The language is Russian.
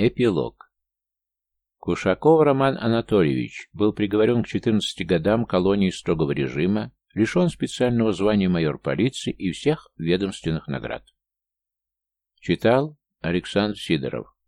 Эпилог. Кушаков Роман Анатольевич был приговорен к 14 годам колонии строгого режима, лишен специального звания майор полиции и всех ведомственных наград. Читал Александр Сидоров.